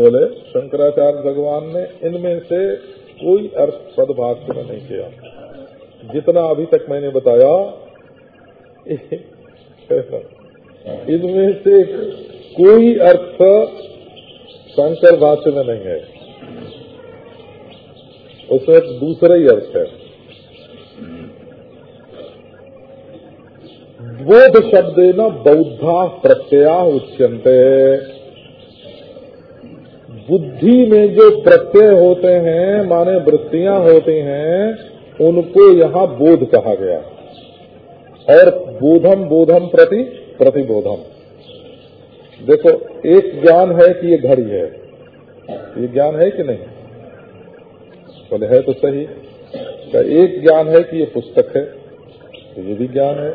बोले, शंकराचार्य भगवान ने इनमें से कोई अर्थ सदभाष्य में नहीं किया। जितना अभी तक मैंने बताया, इनमें से कोई अर्थ शंकर भाष्य में नहीं है। उसमें दूसरा ही अर्थ है। बोध शब्द न बौद्धा प्रत्यया उच्यंते बुद्धि में जो प्रत्यय होते हैं, माने वृत्तियाँ होती हैं, उनको यहाँ बोध कहा गया। और बोधम बोधम प्रति प्रतिबोधम। देखो, एक ज्ञान है कि ये घड़ी है। ये ज्ञान है कि नहीं? बोले, है तो सही। एक ज्ञान है कि ये पुस्तक है तो ये भी ज्ञान है।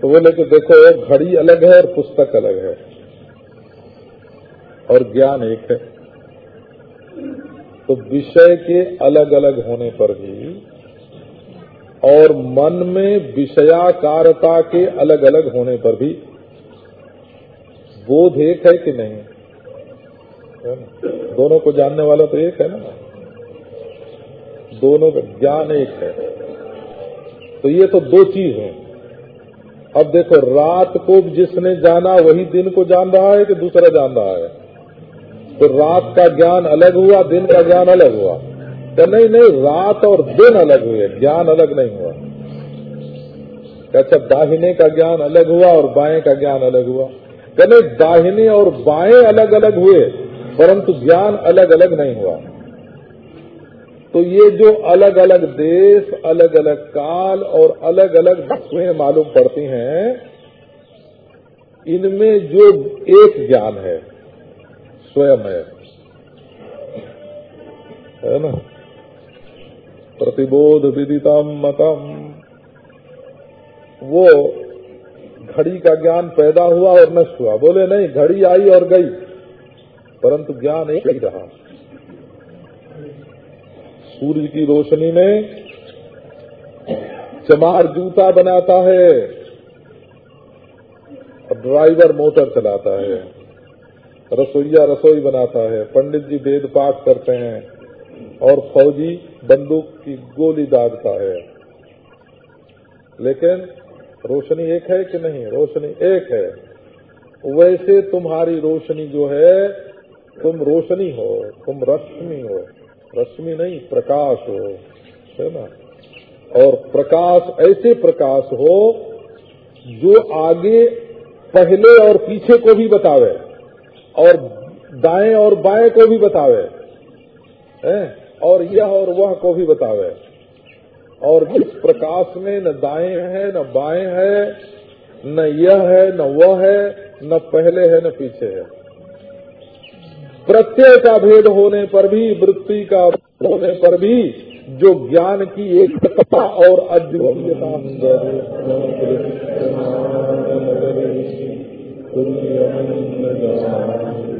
तो बोले कि देखो, घड़ी अलग है और पुस्तक अलग है। और ज्ञान एक है। तो विषय के अलग अलग होने पर भी और मन में विषयाकारता के अलग अलग होने पर भी बोध एक है कि नहीं? दोनों को जानने वाला तो एक है ना? दोनों का ज्ञान एक है। तो ये तो दो चीज़ है। अब देखो, रात को जिसने जाना वही दिन को जान रहा है कि दूसरा जान रहा है? तो रात का ज्ञान अलग हुआ, दिन का ज्ञान अलग हुआ। तो नहीं नहीं, रात और दिन अलग हुए, ज्ञान अलग नहीं हुआ। अच्छा दाहिने का ज्ञान अलग हुआ और बाएँ का ज्ञान अलग हुआ। कहने दाहिने और बाएँ अलग अलग हुए, परंतु ज्ञान अलग अलग नहीं हुआ। तो ये जो अलग अलग देश, अलग अलग काल और अलग अलग वस्तुएँ मालूम पड़ती हैं, इनमें जो एक ज्ञान है स्वयं है है ना प्रतिबोध विदितम मतम वो घड़ी का ज्ञान पैदा हुआ और नष्ट हुआ बोले नहीं घड़ी आई और गई परंतु ज्ञान एक ही रहा सूर्य की रोशनी में चमार जूता बनाता है और ड्राइवर मोटर चलाता है रसोईया रसोई बनाता है। पंडित जी वेद पाठ करते हैं और फौजी बंदूक की गोली दागता है। लेकिन रोशनी एक है कि नहीं? रोशनी एक है। वैसे तुम्हारी रोशनी जो है, तुम रोशनी हो, तुम रश्मि हो। रश्मि नहीं, प्रकाश हो। है ना? और प्रकाश, ऐसे प्रकाश हो जो आगे, पहले और पीछे को भी बतावे। और दाएँ और बाएँ को भी बतावे, है? और यह और वह को भी बतावे। और जिस प्रकाश में न दाएँ है, न बाएँ है, न यह है, न वह है, न पहले है, न पीछे है। प्रत्यय का भेद होने पर भी, वृत्ति का होने पर भी, जो ज्ञान की एकता और अद्वितीयता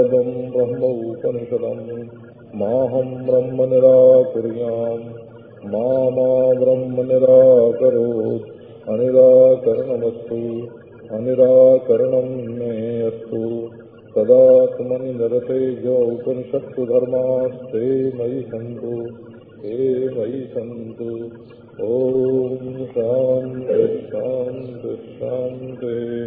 सर्वम् ब्रह्म उपनिषदम् माहम् ब्रह्म निराकुर्याम् मा ब्रह्म निराकरोत् अनिराकरणमस्तु। अनिराकरणम् मे अस्तु तदात्मनि नरते जो उपनिषत्सु धर्मास्ते मयि सन्तु। हे मयि सन्तु। ॐ शान्ति शान्ति, शान्ते।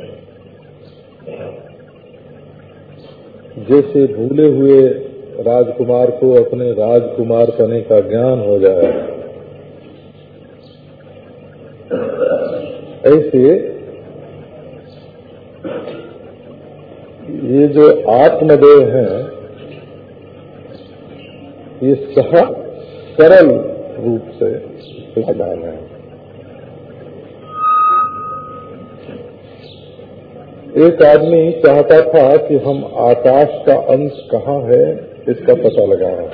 जैसे भूले हुए राजकुमार को अपने राजकुमार पने का ज्ञान हो जाए। ऐसे ये जो आत्मदेव हैं, ये सह सरल रूप से समाधान है। एक आदमी चाहता था कि हम आकाश का अंश कहाँ है इसका पता लगाए।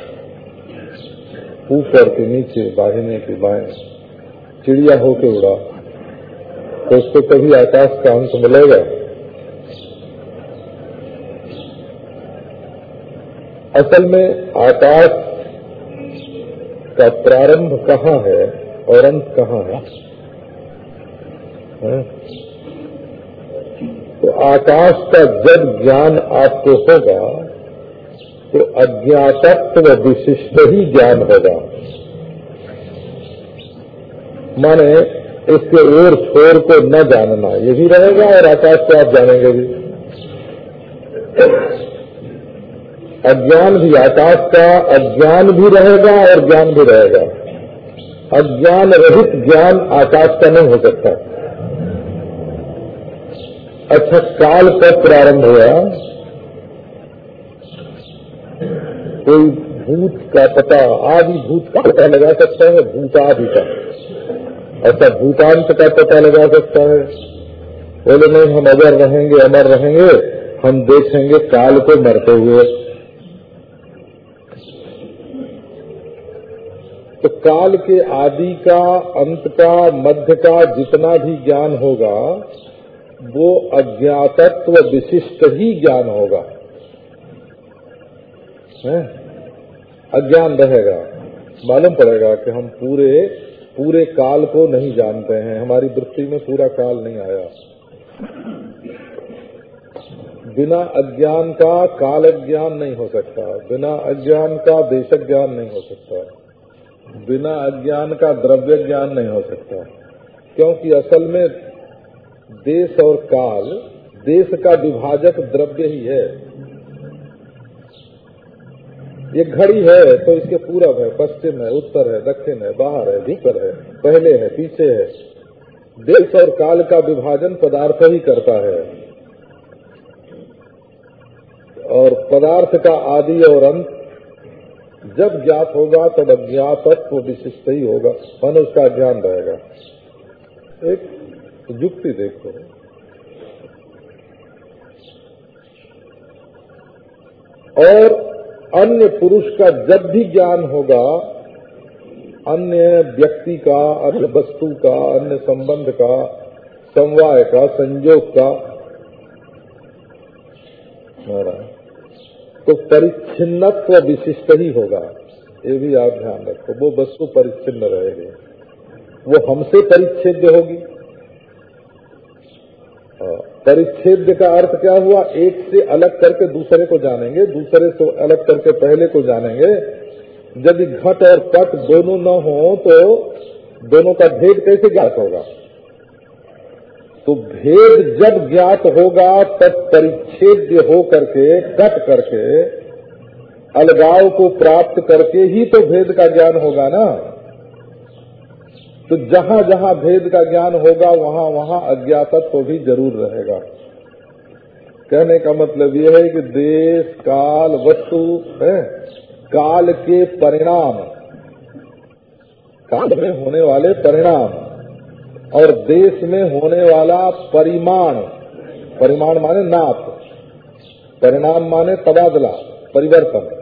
ऊपर के नीचे बाहिने के बाएँ चिड़िया होके उड़ा। तो उसको कभी आकाश का अंश मिलेगा? असल में आकाश का प्रारंभ कहाँ है और अंत कहाँ है, है? आकाश का जब ज्ञान आपको होगा तो अज्ञातत्व विशिष्ट ही ज्ञान होगा। माने इसके ओर छोर को न जानना, ये भी रहेगा और आकाश को आप जानेंगे भी। अज्ञान भी, आकाश का अज्ञान भी रहेगा और ज्ञान भी रहेगा। अज्ञान रहित ज्ञान आकाश का नहीं हो सकता। अच्छा काल कब प्रारंभ हुआ। कोई भूत का पता, आदि भूत का पता लगा सकता है, भूतादि का। अच्छा भूतांत का पता लगा सकता है। बोले, नहीं, हम अगर रहेंगे, अमर रहेंगे, हम देखेंगे, काल को मरते हुए। तो काल के आदि का, अंत का, मध्य का जितना भी ज्ञान होगा वो अज्ञातत्व विशिष्ट ही ज्ञान होगा। है? अज्ञान रहेगा। मालूम पड़ेगा कि हम पूरे पूरे काल को नहीं जानते हैं। हमारी वृत्ति में पूरा काल नहीं आया। बिना अज्ञान का काल ज्ञान नहीं हो सकता। बिना अज्ञान का देश ज्ञान नहीं हो सकता। बिना अज्ञान का द्रव्य ज्ञान नहीं हो सकता। क्योंकि असल में देश और काल, देश का विभाजक द्रव्य ही है। ये घड़ी है तो इसके पूरब है, पश्चिम है, उत्तर है, दक्षिण है, बाहर है, भीतर है, पहले है, पीछे है। देश और काल का विभाजन पदार्थ ही करता है। और पदार्थ का आदि और अंत जब ज्ञात होगा, तब अज्ञातत्व विशिष्ट ही होगा। मन उसका ज्ञान रहेगा। एक युक्ति देखो। और अन्य पुरुष का जब भी ज्ञान होगा, अन्य व्यक्ति का, अन्य वस्तु का, अन्य संबंध का, समवाय का संयोग का तो परिच्छिन्नत्व विशिष्ट ही होगा। ये भी आप ध्यान रखो, वो वस्तु परिच्छिन्न रहेगी। वो हमसे परिच्छेद होगी। परिच्छेद का अर्थ क्या हुआ? एक से अलग करके दूसरे को जानेंगे, दूसरे से अलग करके पहले को जानेंगे। यदि घट और पट दोनों न हो तो दोनों का भेद कैसे ज्ञात होगा? तो भेद जब ज्ञात होगा, तब परिच्छेद हो करके कट करके, अलगाव को प्राप्त करके ही तो भेद का ज्ञान होगा ना। तो जहाँ जहाँ भेद का ज्ञान होगा, वहाँ वहाँ अज्ञातत्व तो भी ज़रूर रहेगा। कहने का मतलब यह है कि देश, काल, वस्तु है। काल के परिणाम, काल में होने वाले परिणाम और देश में होने वाला परिमाण परिमाण माने नाप, परिणाम माने तबादला, परिवर्तन।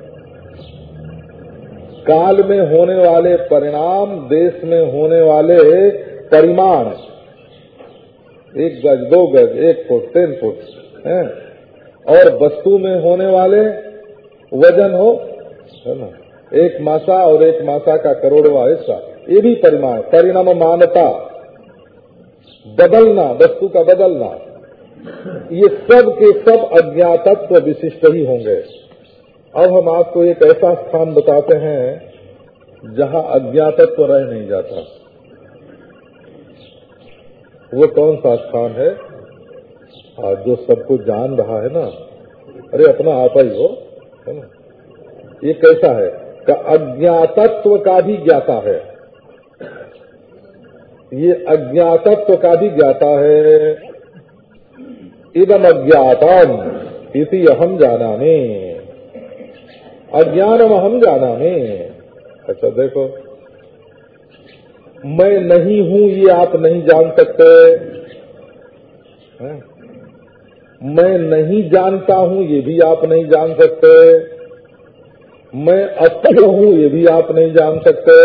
काल में होने वाले परिणाम, देश में होने वाले परिमाण। एक गज, दो गज, एक फुट, तीन फुट, है? और वस्तु में होने वाले वज़न हो है ना एक मासा और एक मासा का करोड़वा हिस्सा, ये भी परिमाण, परिणाम मानता। बदलना, वस्तु का बदलना, ये सब के सब अज्ञातत्व विशिष्ट ही होंगे। अब हम आपको एक ऐसा स्थान बताते हैं जहाँ अज्ञातत्व तो रह नहीं जाता। वो कौन सा स्थान है? और जो सबको जान रहा है ना। अरे, अपना आप ही हो, है ना? ये कैसा है? का अज्ञातत्व का भी ज्ञाता है। ये अज्ञातत्व का भी ज्ञाता है। इदम अज्ञातम इसी अहम जाना अज्ञानम हम जाना में अच्छा देखो, मैं नहीं हूँ, ये आप नहीं जान सकते? मैं नहीं जानता हूँ, ये भी आप नहीं जान सकते। मैं अतः हूँ, ये भी आप नहीं जान सकते।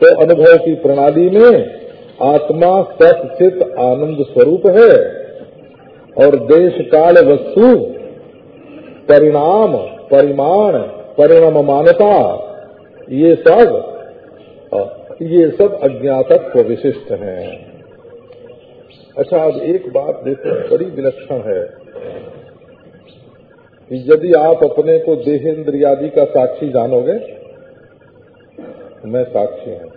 तो अनुभव की प्रणाली में आत्मा सचित आनंद स्वरूप है और देश काल वस्तु, परिणाम परिमाण, परिणाम मानता, ये सब ये सब अज्ञातत्व विशिष्ट हैं। अच्छा अब एक बात देखो, बड़ी विलक्षण है यदि आप अपने को देहेन्द्रियादि का साक्षी जानोगे, मैं साक्षी हूँ।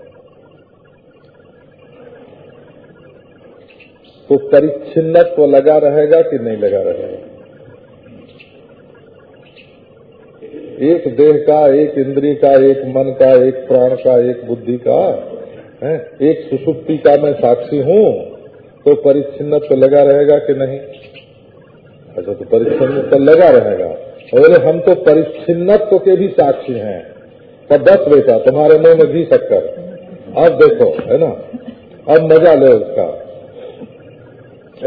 तो परिच्छिन्नत्व लगा रहेगा कि नहीं लगा रहेगा? एक देह का एक इंद्रिय का एक मन का एक प्राण का एक बुद्धि का है? एक सुसुप्ति का मैं साक्षी हूँ तो परिच्छिन्न तो लगा रहेगा कि नहीं? अच्छा तो परिच्छिन्न तो लगा रहेगा। बोले हम तो परिच्छिन्नत्व के भी साक्षी हैं। पर दस बेटा तुम्हारे मुँह में घी शक्कर। अब देखो है ना? अब मज़ा लो इसका।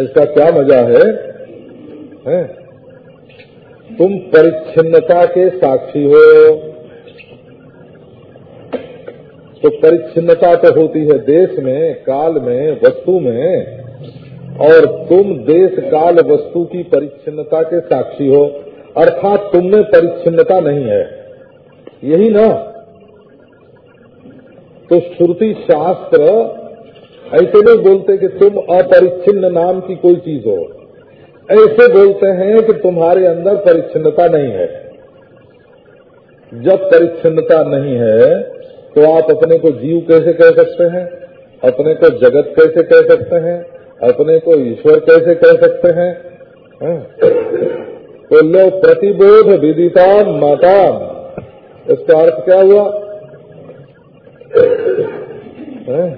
इसका क्या मज़ा है, है? तुम परिच्छिन्नता के साक्षी हो। तो परिच्छिन्नता तो होती है देश में, काल में, वस्तु में, और तुम देश काल वस्तु की परिच्छिन्नता के साक्षी हो। अर्थात तुम में परिच्छिन्नता नहीं है। यही ना? तो श्रुति शास्त्र ऐसे नहीं बोलते कि तुम अपरिच्छिन्न नाम की कोई चीज़ हो। ऐसे बोलते हैं कि तुम्हारे अंदर परिच्छिन्नता नहीं है। जब परिच्छिन्नता नहीं है तो आप अपने को जीव कैसे कह सकते हैं? अपने को जगत कैसे कह सकते हैं? अपने को ईश्वर कैसे कह सकते हैं? हाँ? तो लो प्रतिबोध विदिता माता इसका अर्थ क्या हुआ? हाँ?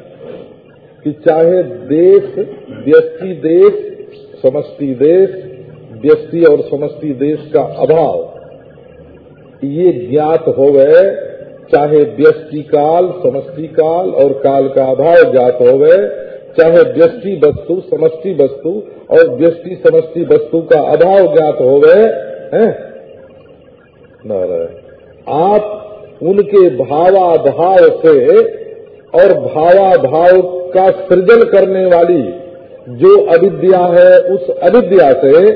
कि चाहे देश व्यस्ति देश समष्टि देश, व्यस्ति और समष्टि देश का अभाव। ये ज्ञात हो गए चाहे व्यस्टि काल समष्टि काल और काल का अभाव ज्ञात हो गए चाहे व्यष्टि वस्तु समष्टि वस्तु और व्यष्टि समष्टि वस्तु का अभाव ज्ञात हो? गए हैं आप उनके भावाभाव से और भावाभाव का सृजन करने वाली जो अविद्या है, उस अविद्या से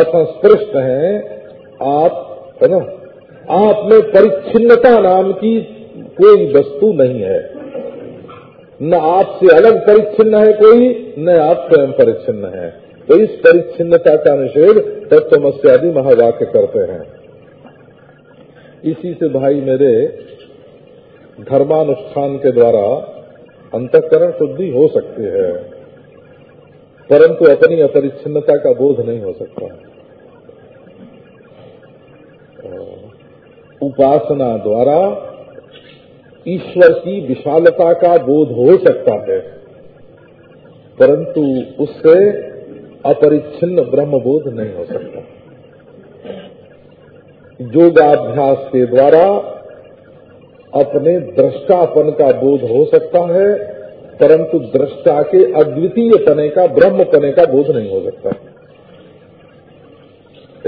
असंस्पृष्ट हैं, आप, है ना? आप में परिच्छिन्नता नाम की कोई वस्तु नहीं है। न आपसे अलग परिच्छिन्न है कोई, न आप स्वयं परिच्छिन्न है। तो इस परिच्छिन्नता का निषेध तत्वमस्यादि महावाक्य करते हैं। इसी से भाई मेरे धर्मानुष्ठान के द्वारा अंतकरण शुद्धि हो सकती है। परंतु अपनी अपरिच्छिन्नता का बोध नहीं हो सकता उपासना द्वारा ईश्वर की विशालता का बोध हो सकता है, परंतु उससे अपरिच्छिन्न ब्रह्म बोध नहीं हो सकता। योगाभ्यास के द्वारा अपने दृष्टापन का बोध हो सकता है परंतु दृष्टा के अद्वितीय पने का, ब्रह्म पने का बोध नहीं हो सकता।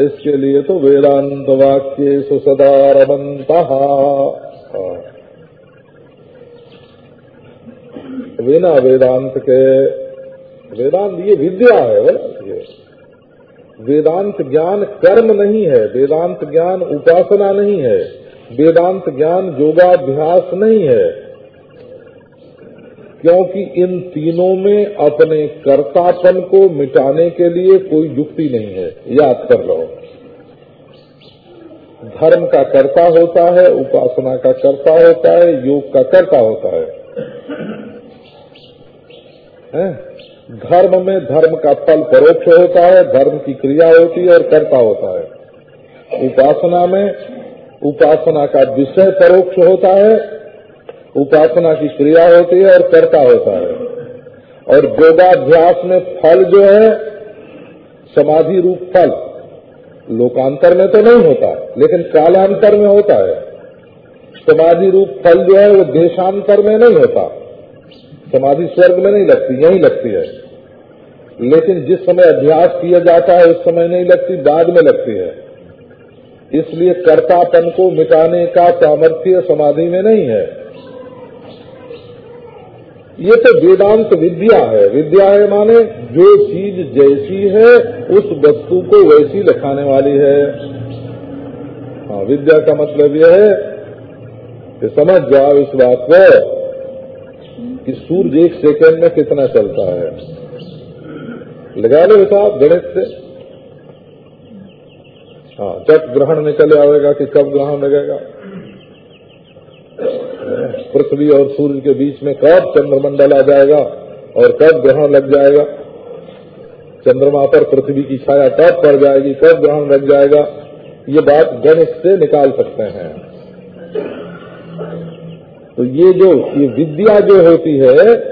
इसके लिए तो वेदांत वाक्य सुसदा रमंता बिना वेदांत के, वेदांत ये विद्या है ये। वेदांत ज्ञान कर्म नहीं है, वेदांत ज्ञान उपासना नहीं है, वेदांत ज्ञान योगाभ्यास नहीं है। क्योंकि इन तीनों में अपने कर्तापन को मिटाने के लिए कोई युक्ति नहीं है। याद कर लो। धर्म का कर्ता होता है, उपासना का कर्ता होता है, योग का कर्ता होता है? धर्म में धर्म का फल परोक्ष होता है, धर्म की क्रिया होती है और कर्ता होता है। उपासना में उपासना का विषय परोक्ष होता है उपासना की क्रिया होती है और कर्ता होता है। और योगाभ्यास में फल जो है, समाधि रूप फल, लोकांतर में तो नहीं होता, लेकिन कालांतर में होता है। समाधि रूप फल जो है, वो देशांतर में नहीं होता। समाधि स्वर्ग में नहीं लगती, यही लगती है। लेकिन जिस समय अभ्यास किया जाता है, उस समय नहीं लगती, बाद में लगती है। इसलिए कर्तापन को मिटाने का सामर्थ्य समाधि में नहीं है। ये तो वेदांत विद्या है। विद्या है माने जो चीज़ जैसी है, उस वस्तु को वैसी लिखाने वाली है। हाँ विद्या का मतलब यह है कि समझ जाओ इस बात को कि सूर्य एक सेकंड में कितना चलता है। लगा लो हिसाब, गणित से। हाँ जब ग्रहण निकल आएगा कि कब ग्रहण लगेगा। पृथ्वी और सूर्य के बीच में कब चंद्रमंडल आ जाएगा और कब ग्रहण लग जाएगा? चंद्रमा पर पृथ्वी की छाया कब पड़ जाएगी, कब ग्रहण लग जाएगा? ये बात गणित से निकाल सकते हैं। तो ये जो, ये विद्या जो होती है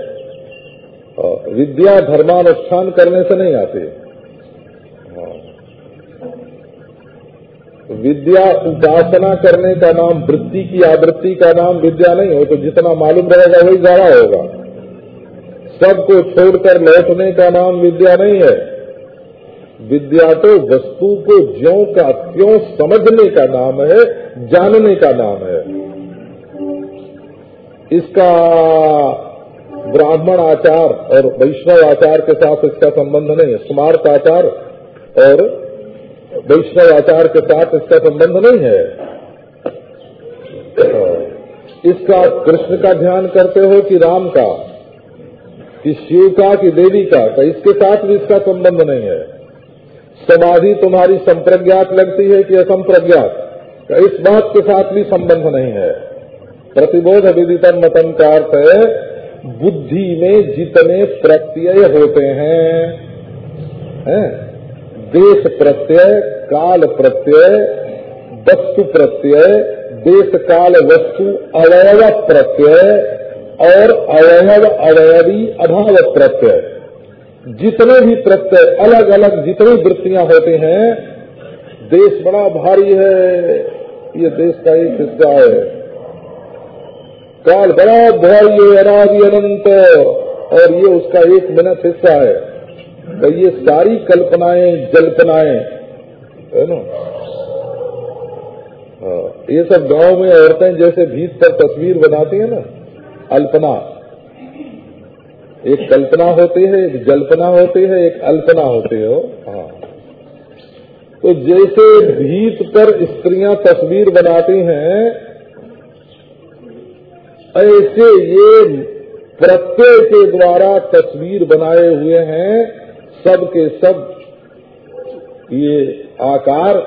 विद्या धर्मानुष्ठान करने से नहीं आती। विद्या उपासना करने का नाम, वृत्ति की आवृत्ति का नाम विद्या नहीं हो तो जितना मालूम रहेगा वही ज़्यादा होगा। सबको छोड़कर लौटने का नाम विद्या नहीं है। विद्या तो वस्तु को ज्यो का क्यों समझने का नाम है, जानने का नाम है। इसका ब्राह्मण आचार और वैष्णव आचार के साथ इसका संबंध नहीं है। स्मार्त आचार और वैष्णव आचार के साथ इसका संबंध नहीं है। इसका कृष्ण का ध्यान करते हो कि राम का, कि शिव का, कि देवी का तो इसके साथ भी इसका संबंध नहीं है। समाधि तुम्हारी संप्रज्ञात लगती है कि असंप्रज्ञात तो इस बात के साथ भी संबंध नहीं है। प्रतिबोध विदितम मतन का अर्थ है बुद्धि में जितने प्रत्यय होते हैं, है? देश प्रत्यय, काल प्रत्यय, वस्तु प्रत्यय, देश, काल, वस्तु, अवयव प्रत्यय और अवयव, अवयवी, अभाव प्रत्यय। जितने भी प्रत्यय अलग अलग जितनी वृत्तियाँ होते हैं, देश बड़ा भारी है, ये देश का एक हिस्सा है। काल बड़ा भारी है, अनादि अनंत, और ये उसका एक मिनट हिस्सा है। ये सारी कल्पनाएँ जल्पनाएँ है ना? हाँ, ये सब गाँव में औरतें जैसे भीत पर तस्वीर बनाती है ना अल्पना। एक कल्पना होती है एक जल्पना होती है एक अल्पना होती है हाँ। तो जैसे भीत पर स्त्रियाँ तस्वीर बनाती हैं ऐसे ये प्रत्यय के द्वारा तस्वीर बनाए हुए हैं सब के सब, ये आकार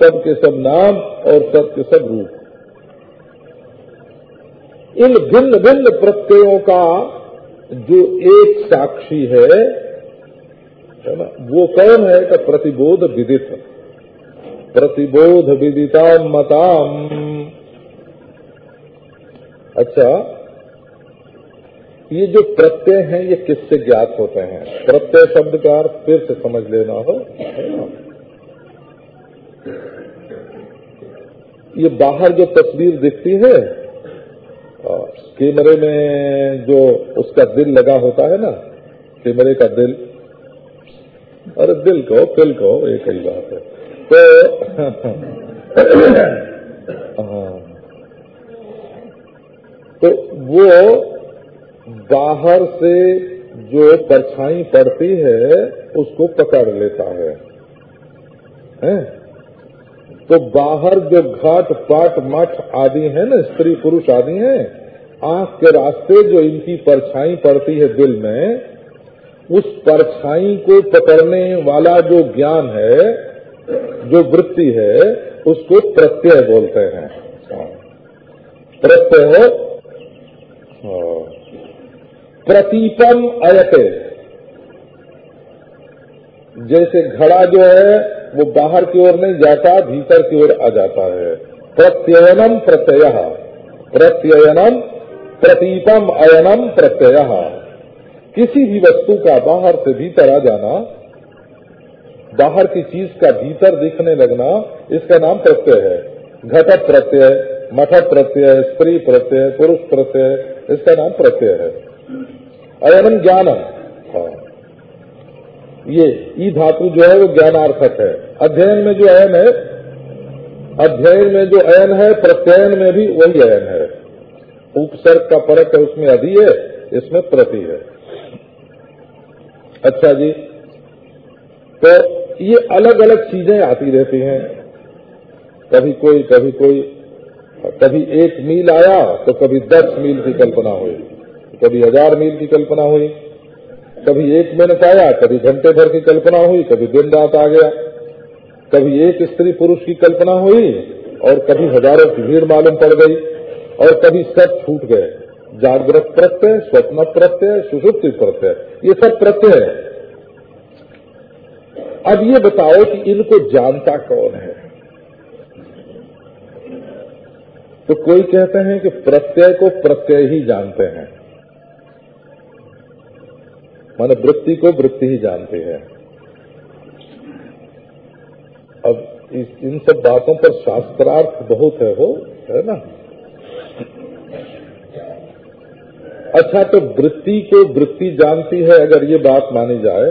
सब के सब नाम और सब के सब रूप। इन भिन्न भिन्न प्रत्ययों का जो एक साक्षी है ना, वो कौन है का प्रतिबोध विदित? प्रतिबोध विदिताम मताम अच्छा ये जो प्रत्यय हैं, ये किससे ज्ञात होते हैं? प्रत्यय शब्द का अर्थ फिर से समझ लेना हो ये बाहर जो तस्वीर दिखती है कैमरे में जो उसका दिल लगा होता है ना, कैमरे का दिल, अरे दिल कहो दिल कहो एक ही बात है। तो तो वो बाहर से जो परछाई पड़ती है उसको पकड़ लेता है, हैं? तो बाहर जो घाट पाट मठ आदि है ना स्त्री पुरुष आदि हैं आँख के रास्ते जो इनकी परछाई पड़ती है दिल में उस परछाई को पकड़ने वाला जो ज्ञान है जो वृत्ति है उसको प्रत्यय बोलते हैं प्रत्यय हाँ। प्रतीपम अयते। जैसे घड़ा जो है, वो बाहर की ओर नहीं जाता, भीतर की ओर आ जाता है। प्रत्ययनम प्रत्यय। प्रत्ययनम, प्रतीपम अयनम प्रत्यय। किसी भी वस्तु का बाहर से भीतर आ जाना, बाहर की चीज़ का भीतर दिखने लगना, इसका नाम प्रत्यय है। घटक प्रत्यय, मठ प्रत्यय, स्त्री प्रत्यय, पुरुष प्रत्यय, इसका नाम प्रत्यय है। अयनम ज्ञानम। हाँ। ये, ई धातु जो है, वो ज्ञानार्थक है। अध्ययन में जो अयन है, अध्ययन में जो अयन है, प्रत्ययन में भी वही अयन है। उपसर्ग का परक है, उसमें अधि है, इसमें प्रति है। अच्छा जी तो ये अलग अलग चीज़ें आती रहती हैं। कभी कोई कभी कोई, कभी एक मील आया तो कभी दस मील की कल्पना हुई। कभी हज़ार मील की कल्पना हुई, कभी एक मिनट आया, कभी घंटे भर की कल्पना हुई, कभी दिन रात आ गया, कभी एक स्त्री पुरुष की कल्पना हुई और कभी हज़ारों की भीड़ मालूम पड़ गई और कभी सब छूट गए। जागृत प्रत्यय, स्वप्न प्रत्यय सुषुप्ति प्रत्यय, ये सब प्रत्यय है। अब ये बताओ कि इनको जानता कौन है? तो कोई कहते हैं कि प्रत्यय को प्रत्यय ही जानते हैं। माने वृत्ति को वृत्ति ही जानते हैं। अब इस, इन सब बातों पर शास्त्रार्थ बहुत है हो है ना? अच्छा तो वृत्ति को वृत्ति जानती है अगर ये बात मानी जाए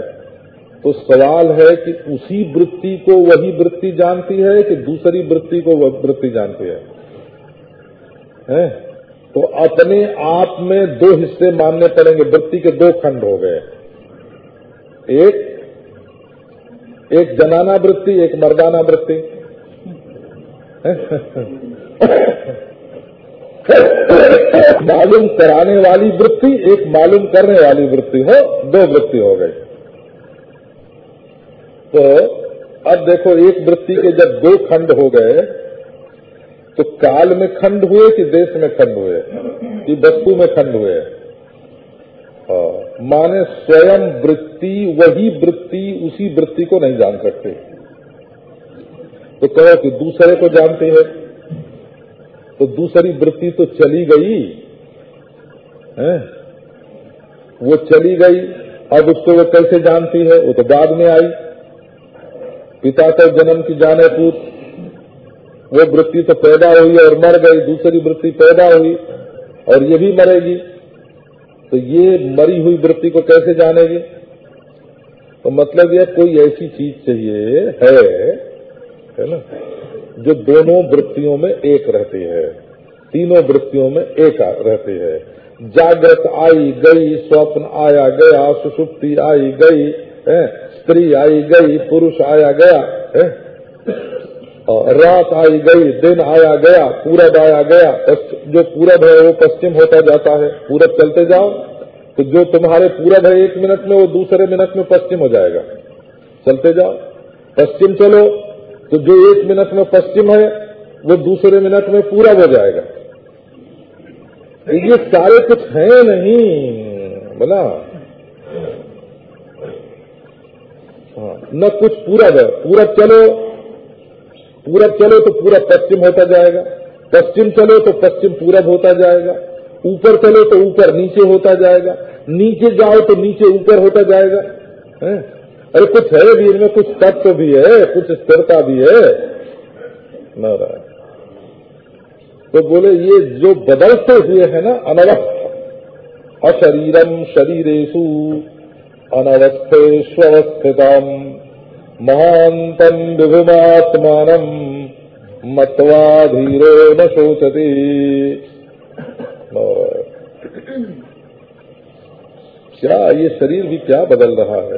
तो सवाल है कि उसी वृत्ति को वही वृत्ति जानती है कि दूसरी वृत्ति को वह वृत्ति जानती है? हैं? तो अपने आप में दो हिस्से मानने पड़ेंगे वृत्ति के दो खंड हो गए। एक एक जनाना वृत्ति एक मर्दाना वृत्ति मालूम कराने वाली वृत्ति एक मालूम करने वाली वृत्ति हो दो वृत्ति हो गई। तो अब देखो एक वृत्ति के जब दो खंड हो गए तो काल में खंड हुए कि देश में खंड हुए? कि वस्तु में खंड हुए? हाँ, माने स्वयं वृत्ति, वही वृत्ति उसी वृत्ति को नहीं जान सकते। तो कहो कि दूसरे को जानते हैं। तो दूसरी वृत्ति तो चली गई, है? वो चली गई, अब उसको वो कैसे जानती है? वो तो बाद में आई। पिता का जन्म की जाने पूछ वो वृत्ति तो पैदा हुई और मर गई, दूसरी वृत्ति पैदा हुई और ये भी मरेगी। तो ये मरी हुई वृत्ति को कैसे जानेगी? तो मतलब यह कोई ऐसी चीज़ चाहिए, है है ना, जो दोनों वृत्तियों में एक रहती है, तीनों वृत्तियों में एक रहती है। जागृत आई गई, स्वप्न आया गया सुषुप्ति आई गई, है, स्त्री आई गई, पुरुष आया गया, है। रात आई गई दिन आया गया पूरब आया गया जो पूरब है वो पश्चिम होता जाता है। पूरब चलते जाओ तो जो तुम्हारे पूरब है एक मिनट में वो दूसरे मिनट में पश्चिम हो जाएगा। चलते जाओ पश्चिम चलो तो जो एक मिनट में पश्चिम है वो दूसरे मिनट में पूरब हो जाएगा। ये सारे कुछ है नहीं बोला हाँ, न कुछ पूरब है। पूरब चलो पूरब चलो तो पूरब पश्चिम होता जाएगा। पश्चिम चलो तो पश्चिम पूरब होता जाएगा। ऊपर चलो तो ऊपर नीचे होता जाएगा। नीचे जाओ तो नीचे ऊपर होता जाएगा। है? अरे कुछ है भी, इनमें कुछ तत्व भी है, कुछ स्थिरता भी है। नारायण। तो बोले, ये जो बदलते हुए है ना, अनवस्थ। अशरीरम शरीरेशु अनवस्थेष्वस्थितम महान्तम् विभुमात्मानम् मत्वा धीरो न शोचती। क्या ये शरीर भी क्या बदल रहा है?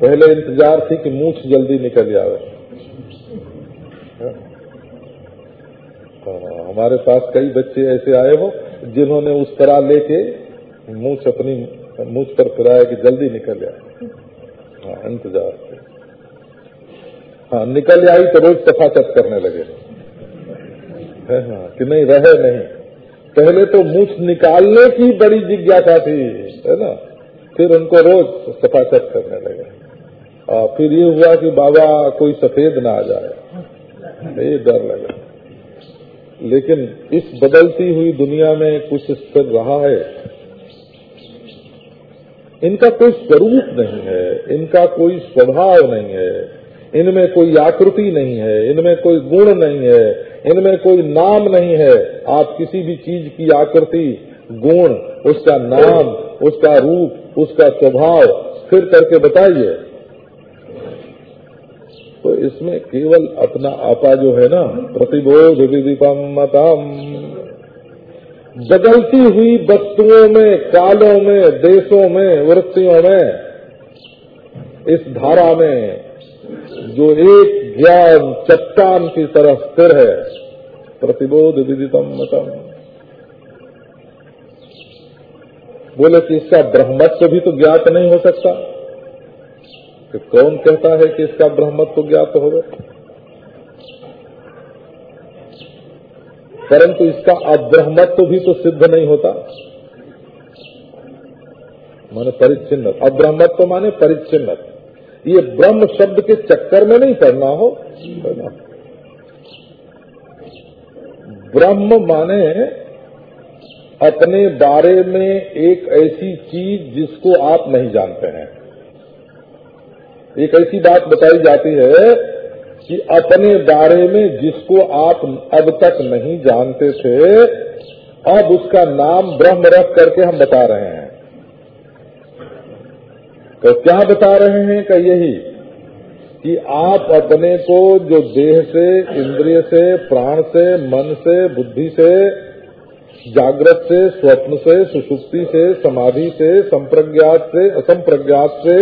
पहले इंतज़ार थी कि मूछ जल्दी निकल जाए। हमारे पास कई बच्चे ऐसे आए हो जिन्होंने उस तरह लेके मुँह अपनी मुझ पर फिराया कि जल्दी निकल जाए हाँ इंतज़ार हाँ निकल आई तो रोज सफ़ा चट करने लगे। है हाँ कि नहीं रहे नहीं। पहले तो मुछ निकालने की बड़ी जिज्ञासा थी है ना? फिर उनको रोज सफ़ा चट करने लगे। आ, फिर ये हुआ कि बाबा कोई सफ़ेद ना आ जाए। ये डर लगा। लेकिन इस बदलती हुई दुनिया में कुछ स्थिर रहा है। इनका कोई स्वरूप नहीं है, इनका कोई स्वभाव नहीं है, इनमें कोई आकृति नहीं है, इनमें कोई गुण नहीं है, इनमें कोई नाम नहीं है। आप किसी भी चीज़ की आकृति, गुण, उसका नाम, उसका रूप, उसका स्वभाव स्थिर करके बताइए। तो इसमें केवल अपना आपा जो है ना, प्रतिबोध विदिपम मतम। बदलती हुई वस्तुओं में, कालों में, देशों में, वृत्तियों में, इस धारा में जो एक ज्ञान चट्टान की तरह स्थिर है, प्रतिबोध विदितम मतम। बोले कि इसका ब्रह्मत्व भी तो ज्ञात नहीं हो सकता। कि कौन कहता है कि इसका ब्रह्मत्व ज्ञात होगा? परंतु इसका अब्रह्मत्व भी तो सिद्ध नहीं होता। माने परिच्छिन्न अब्रह्मत्व माने परिच्छिन्न ये ब्रह्म शब्द के चक्कर में नहीं पड़ना हो। ब्रह्म माने अपने बारे में एक ऐसी चीज़ जिसको आप नहीं जानते हैं। एक ऐसी बात बताई जाती है कि अपने बारे में जिसको आप अब तक नहीं जानते थे, अब उसका नाम ब्रह्म रख करके हम बता रहे हैं। तो क्या बता रहे हैं का यही, कि आप अपने को जो देह से, इंद्रिय से, प्राण से, मन से, बुद्धि से जागृत से, स्वप्न से, सुसुप्ति से, समाधि से, संप्रज्ञात से, असंप्रज्ञात से,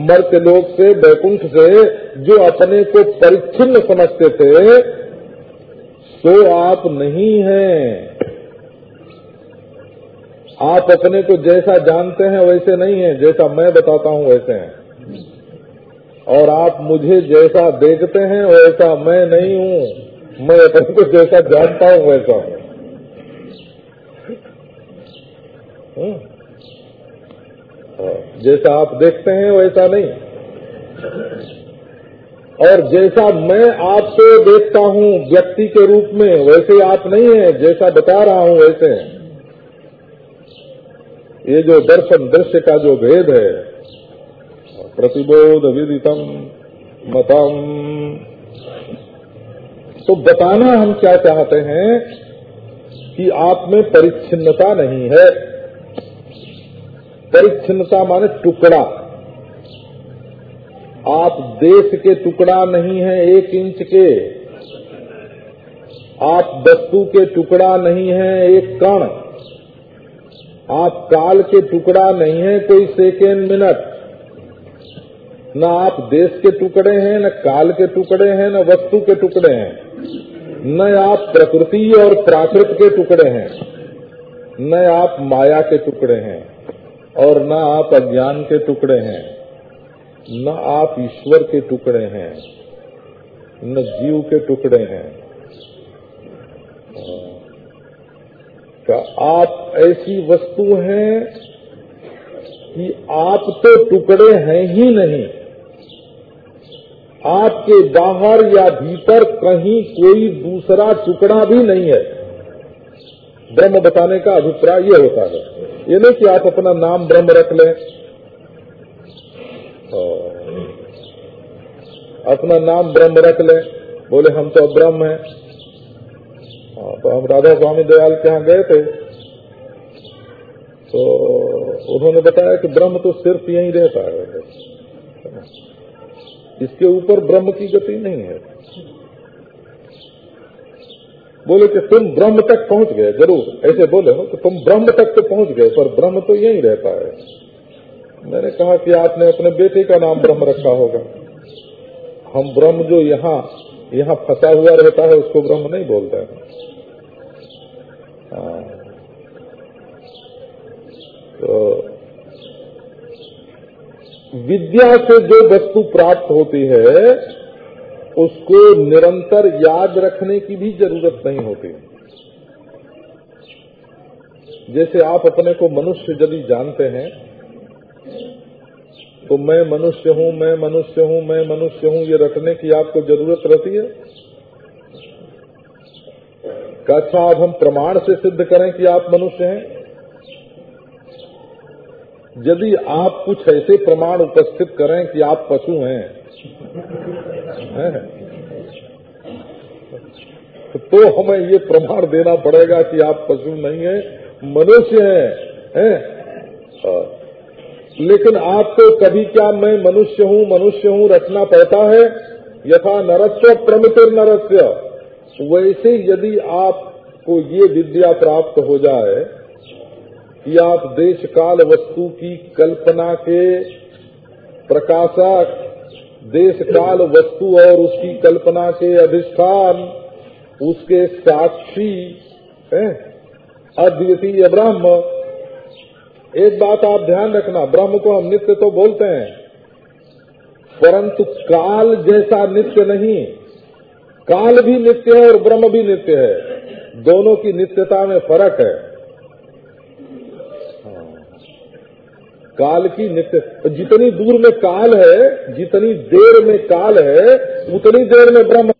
मर्त्य लोक से बैकुंठ से, जो अपने को परिच्छिन्न समझते थे तो आप नहीं हैं। आप अपने को जैसा जानते हैं, वैसे नहीं है, जैसा मैं बताता हूँ, वैसे हैं। और आप मुझे जैसा देखते हैं, वैसा मैं नहीं हूँ। मैं अपने को जैसा जानता हूँ, वैसा हूँ। जैसा आप देखते हैं वैसा नहीं। और जैसा मैं आपको देखता हूँ व्यक्ति के रूप में, वैसे आप नहीं है, जैसा बता रहा हूँ वैसे ये जो दर्शन, दृश्य का जो भेद है, प्रतिबोध विदितम मतम। तो बताना हम क्या चाहते हैं कि आप में परिच्छिन्नता नहीं है। परिच्छिन्नता माने टुकड़ा। आप देश के टुकड़ा नहीं है एक इंच के। आप वस्तु के टुकड़ा नहीं है एक कण। आप काल के टुकड़ा नहीं है कोई सेकेंड मिनट न आप देश के टुकड़े हैं, न काल के टुकड़े हैं, न वस्तु के टुकड़े हैं। न आप प्रकृति और प्राकृत के टुकड़े हैं, न आप माया के टुकड़े हैं। और न आप अज्ञान के टुकड़े हैं, न आप ईश्वर के टुकड़े हैं, न जीव के टुकड़े हैं। का आप ऐसी वस्तु हैं कि आप तो टुकड़े हैं ही नहीं? आपके बाहर या भीतर कहीं कोई दूसरा टुकड़ा भी नहीं है। ब्रह्म बताने का अभिप्राय यह होता है। ये नहीं कि आप अपना नाम ब्रह्म रख लें। अपना नाम ब्रह्म रख लें। बोले हम तो ब्रह्म हैं। हाँ, तो हम राधा स्वामी दयाल के यहाँ गए थे। तो उन्होंने बताया कि ब्रह्म तो सिर्फ़ यही रहता है। इसके ऊपर ब्रह्म की गति नहीं है। बोले कि तुम ब्रह्म तक पहुँच गए, ज़रूर। ऐसे बोले हो कि तुम ब्रह्म तक तो पहुँच गए, पर ब्रह्म तो यही रहता है मैंने कहा कि आपने अपने बेटे का नाम ब्रह्म रखा होगा। हम ब्रह्म जो यहाँ यहाँ फंसा हुआ रहता है, उसको ब्रह्म नहीं बोलते हैं। हाँ। तो विद्या से जो वस्तु प्राप्त होती है उसको निरंतर याद रखने की भी ज़रूरत नहीं होती जैसे आप अपने को मनुष्य यदि जानते हैं तो मैं मनुष्य हूँ, मैं मनुष्य हूँ, मैं मनुष्य हूँ, ये रखने की आपको ज़रूरत रहती है अच्छा अब हम प्रमाण से सिद्ध करें कि आप मनुष्य हैं यदि आप कुछ ऐसे प्रमाण उपस्थित करें कि आप पशु है? तो हमें ये प्रमाण देना पड़ेगा कि आप पशु नहीं है, मनुष्य हैं, है? लेकिन आपको तो कभी क्या मैं मनुष्य हूँ मनुष्य हूँ रचना पड़ता है? यथा नरस्य, प्रमितिर नरस्य। वैसे यदि आपको ये विद्या प्राप्त हो जाए कि आप देश काल वस्तु की कल्पना के प्रकाशक देश काल वस्तु और उसकी कल्पना के अधिष्ठान, उसके साक्षी अद्वितीय ब्रह्म। एक बात आप ध्यान रखना, ब्रह्म को हम नित्य तो बोलते हैं, परंतु काल जैसा नित्य नहीं। काल भी नित्य है और ब्रह्म भी नित्य है। दोनों की नित्यता में फ़र्क है। काल की नित्य, जितनी दूर में काल है, जितनी देर में काल है, उतनी देर में ब्रह्म